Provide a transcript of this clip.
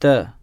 the